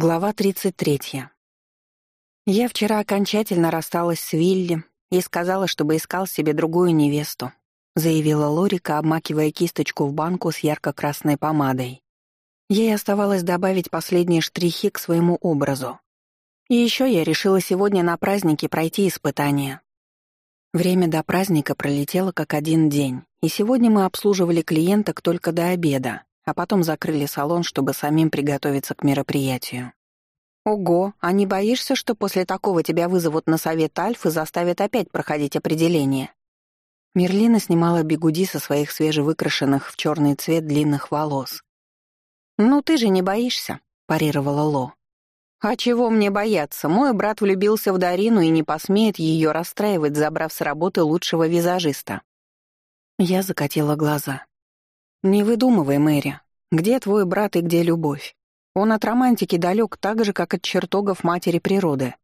Глава 33. Я вчера окончательно рассталась с Вилли и сказала, чтобы искал себе другую невесту, заявила Лорика, обмакивая кисточку в банку с ярко-красной помадой. Ей оставалось добавить последние штрихи к своему образу. И еще я решила сегодня на празднике пройти испытание. Время до праздника пролетело как один день, и сегодня мы обслуживали клиенток только до обеда, а потом закрыли салон, чтобы самим приготовиться к мероприятию. «Ого, а не боишься, что после такого тебя вызовут на совет Альф и заставят опять проходить определение?» Мерлина снимала бигуди со своих свежевыкрашенных в черный цвет длинных волос. «Ну ты же не боишься», — парировала Ло. «А чего мне бояться? Мой брат влюбился в Дарину и не посмеет ее расстраивать, забрав с работы лучшего визажиста». Я закатила глаза. «Не выдумывай, Мэри. Где твой брат и где любовь? Он от романтики далек так же, как от чертогов матери природы».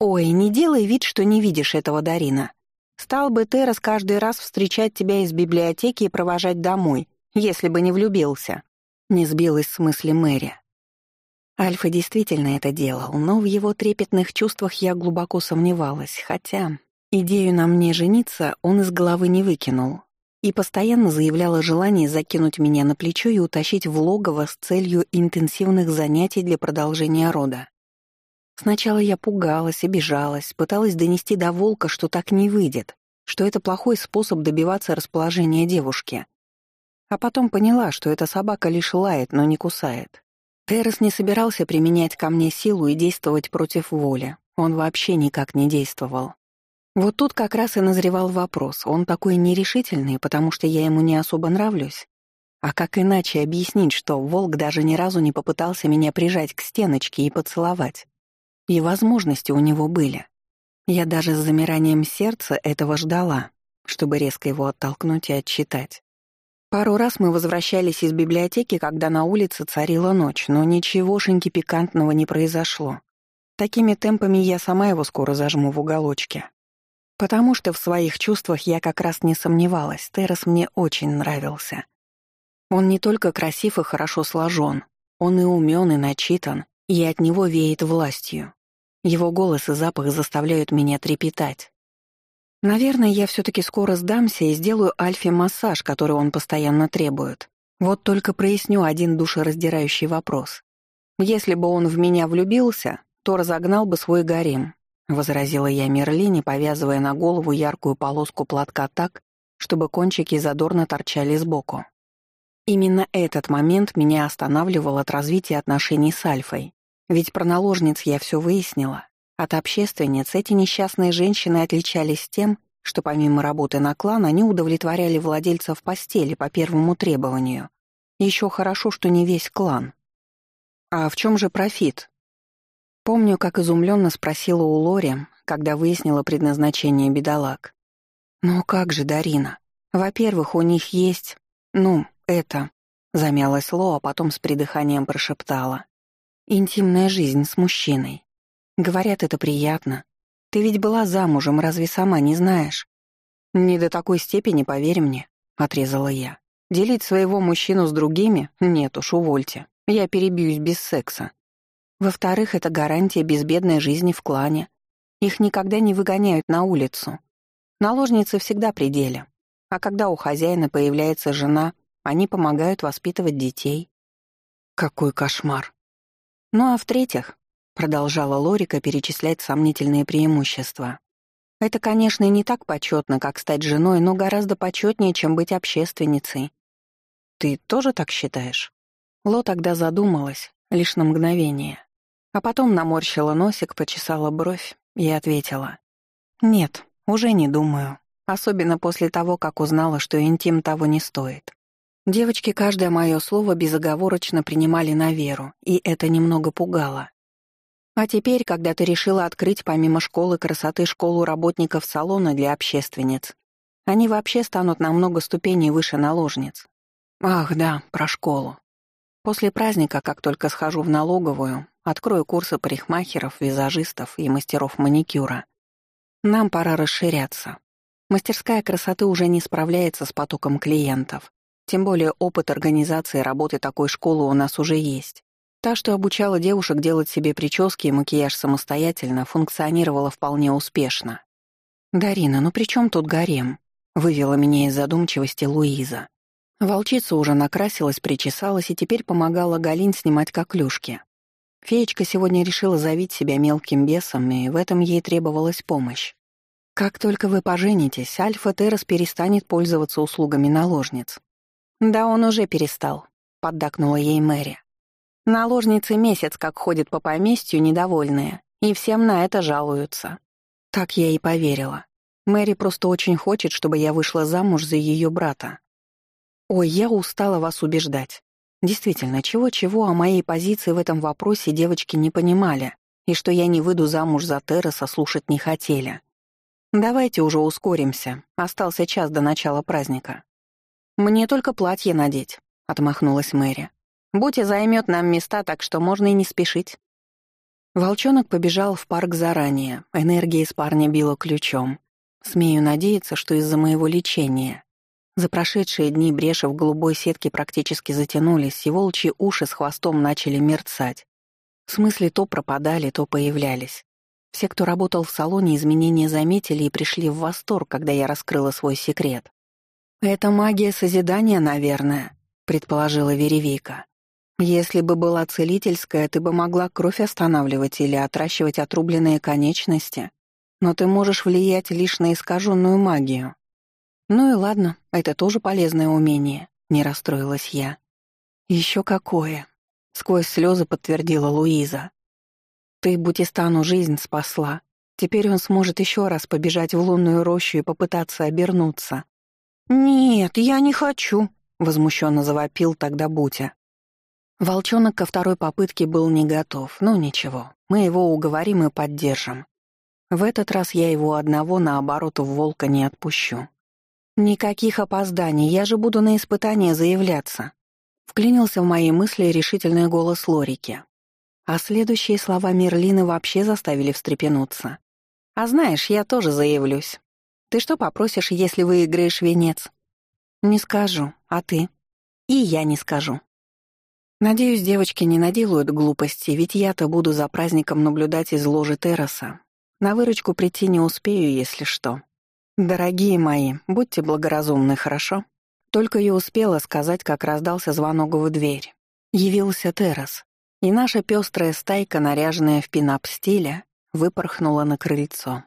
«Ой, не делай вид, что не видишь этого, Дарина. Стал бы Террас каждый раз встречать тебя из библиотеки и провожать домой, если бы не влюбился». Не сбилась с мысли Мэри. Альфа действительно это делал, но в его трепетных чувствах я глубоко сомневалась, хотя идею на мне жениться он из головы не выкинул, и постоянно заявляла желание закинуть меня на плечо и утащить в логово с целью интенсивных занятий для продолжения рода. Сначала я пугалась, обижалась, пыталась донести до волка, что так не выйдет, что это плохой способ добиваться расположения девушки. А потом поняла, что эта собака лишь лает, но не кусает. Террес не собирался применять ко мне силу и действовать против воли. Он вообще никак не действовал. Вот тут как раз и назревал вопрос. Он такой нерешительный, потому что я ему не особо нравлюсь. А как иначе объяснить, что волк даже ни разу не попытался меня прижать к стеночке и поцеловать? И возможности у него были. Я даже с замиранием сердца этого ждала, чтобы резко его оттолкнуть и отчитать. Пару раз мы возвращались из библиотеки, когда на улице царила ночь, но ничегошеньки пикантного не произошло. Такими темпами я сама его скоро зажму в уголочке. Потому что в своих чувствах я как раз не сомневалась, Террас мне очень нравился. Он не только красив и хорошо сложен, он и умен, и начитан, и от него веет властью. Его голос и запах заставляют меня трепетать. Наверное, я все-таки скоро сдамся и сделаю Альфе массаж, который он постоянно требует. Вот только проясню один душераздирающий вопрос. Если бы он в меня влюбился, то разогнал бы свой гарем, — возразила я Мерлине, повязывая на голову яркую полоску платка так, чтобы кончики задорно торчали сбоку. Именно этот момент меня останавливал от развития отношений с Альфой. Ведь про наложниц я все выяснила. От общественниц эти несчастные женщины отличались тем, что помимо работы на клан они удовлетворяли владельцев постели по первому требованию. Еще хорошо, что не весь клан. А в чем же профит? Помню, как изумленно спросила у Лори, когда выяснила предназначение бедолаг. «Ну как же, Дарина? Во-первых, у них есть... Ну, это...» Замялась Ло, а потом с придыханием прошептала. «Интимная жизнь с мужчиной. Говорят, это приятно. Ты ведь была замужем, разве сама не знаешь?» «Не до такой степени, поверь мне», — отрезала я. «Делить своего мужчину с другими? Нет уж, увольте. Я перебьюсь без секса. Во-вторых, это гарантия безбедной жизни в клане. Их никогда не выгоняют на улицу. Наложницы всегда при деле. А когда у хозяина появляется жена, они помогают воспитывать детей. Какой кошмар. Ну а в-третьих, продолжала Лорика перечислять сомнительные преимущества. Это, конечно, не так почетно, как стать женой, но гораздо почетнее, чем быть общественницей. Ты тоже так считаешь? Ло тогда задумалась, лишь на мгновение. А потом наморщила носик, почесала бровь и ответила. «Нет, уже не думаю. Особенно после того, как узнала, что интим того не стоит. Девочки каждое мое слово безоговорочно принимали на веру, и это немного пугало. А теперь, когда ты решила открыть помимо школы красоты школу работников салона для общественниц, они вообще станут на много ступеней выше наложниц. Ах, да, про школу. После праздника, как только схожу в налоговую, Открою курсы парикмахеров, визажистов и мастеров маникюра. Нам пора расширяться. Мастерская красоты уже не справляется с потоком клиентов. Тем более опыт организации работы такой школы у нас уже есть. Та, что обучала девушек делать себе прически и макияж самостоятельно, функционировала вполне успешно. «Дарина, ну при чем тут гарем?» — вывела меня из задумчивости Луиза. Волчица уже накрасилась, причесалась и теперь помогала Галин снимать коклюшки. Феечка сегодня решила завить себя мелким бесом, и в этом ей требовалась помощь. «Как только вы поженитесь, Альфа Террас перестанет пользоваться услугами наложниц». «Да он уже перестал», — поддакнула ей Мэри. «Наложницы месяц как ходят по поместью недовольные, и всем на это жалуются». Так я и поверила. Мэри просто очень хочет, чтобы я вышла замуж за ее брата. Ой, я устала вас убеждать. Действительно, чего-чего о моей позиции в этом вопросе девочки не понимали, и что я не выйду замуж за Терраса слушать не хотели. Давайте уже ускоримся, остался час до начала праздника. Мне только платье надеть, отмахнулась Мэри. Бути займет нам места, так что можно и не спешить. Волчонок побежал в парк заранее, энергия из парня била ключом. Смею надеяться, что из-за моего лечения. За прошедшие дни бреши в голубой сетке практически затянулись, и волчьи уши с хвостом начали мерцать. В смысле, то пропадали, то появлялись. Все, кто работал в салоне, изменения заметили и пришли в восторг, когда я раскрыла свой секрет. «Это магия созидания, наверное», — предположила Веревейка. «Если бы была целительская, ты бы могла кровь останавливать или отращивать отрубленные конечности, но ты можешь влиять лишь на искаженную магию. «Ну и ладно, это тоже полезное умение», — не расстроилась я. «Еще какое!» — сквозь слезы подтвердила Луиза. «Ты Бутистану жизнь спасла. Теперь он сможет еще раз побежать в лунную рощу и попытаться обернуться». «Нет, я не хочу», — возмущенно завопил тогда Бутя. Волчонок ко второй попытке был не готов, но ничего, мы его уговорим и поддержим. В этот раз я его одного, наоборот, в волка не отпущу. «Никаких опозданий, я же буду на испытание заявляться», — вклинился в мои мысли решительный голос Лорики. А следующие слова Мерлины вообще заставили встрепенуться. «А знаешь, я тоже заявлюсь. Ты что попросишь, если выиграешь венец?» «Не скажу. А ты?» «И я не скажу». Надеюсь, девочки не наделают глупости, ведь я-то буду за праздником наблюдать из ложи терраса. На выручку прийти не успею, если что. «Дорогие мои, будьте благоразумны, хорошо?» Только и успела сказать, как раздался звонок в дверь. Явился террас, и наша пестрая стайка, наряженная в пинап-стиле, выпорхнула на крыльцо.